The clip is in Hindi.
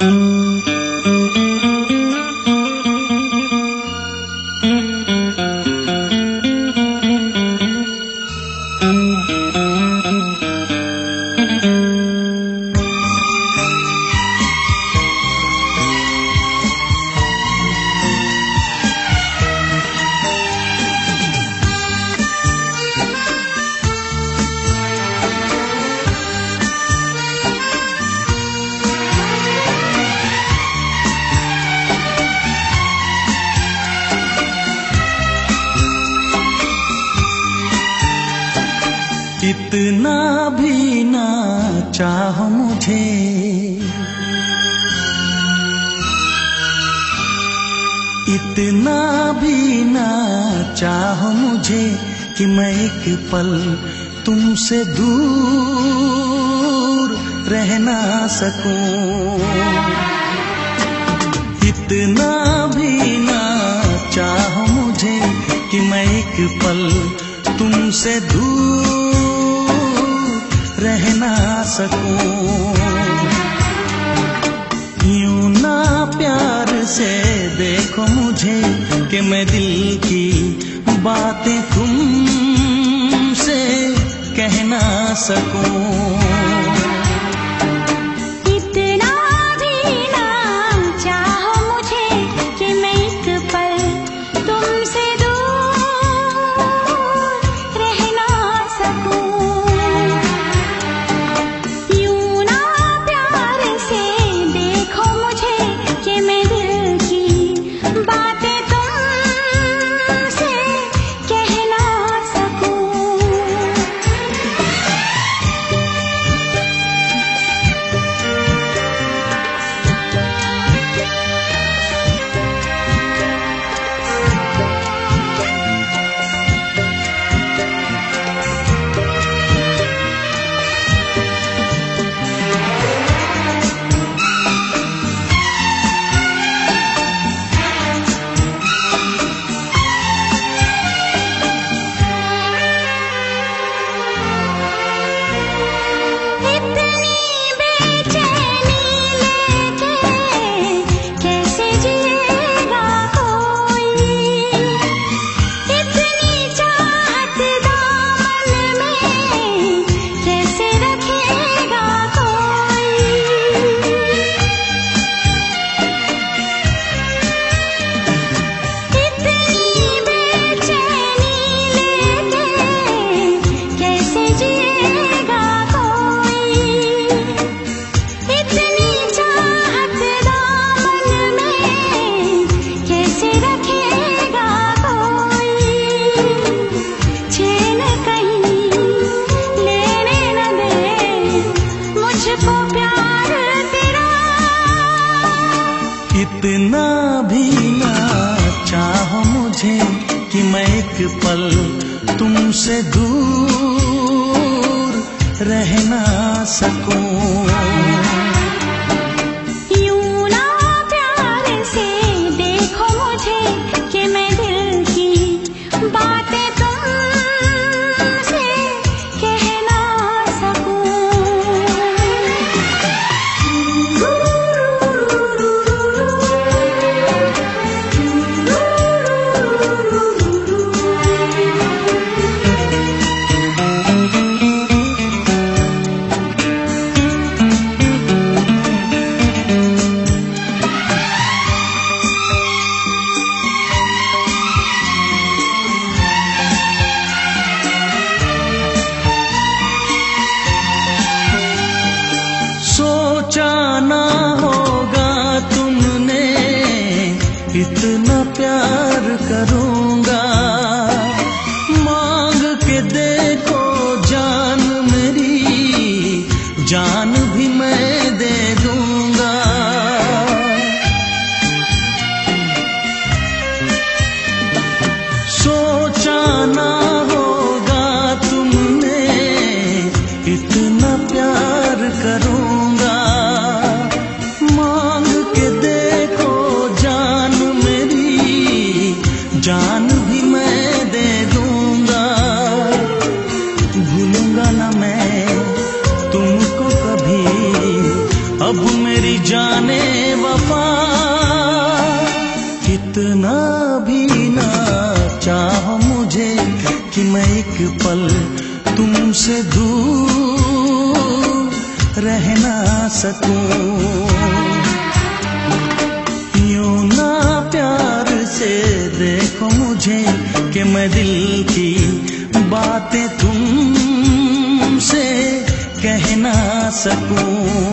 Mm-hmm. इतना भी ना चाहो मुझे। इतना भी ना चाहो मुझे कि मैं एक पल तुमसे दूर रह ना सकूँ। इतना भी ना चाहो मुझे कि मैं एक पल तुमसे दूर रह ना सकूँ। ना प्यार से देखो मुझे कि मैं दिल की बातें तुम से कहना सकूँ। पल तुमसे दूर रहना सकूँ। जाने वफा। कितना भी ना चाहो मुझे कि मैं एक पल तुमसे दूर रह ना सकूँ। यूँ ना प्यार से देखो मुझे कि मैं दिल की बातें तुमसे कह ना सकूँ।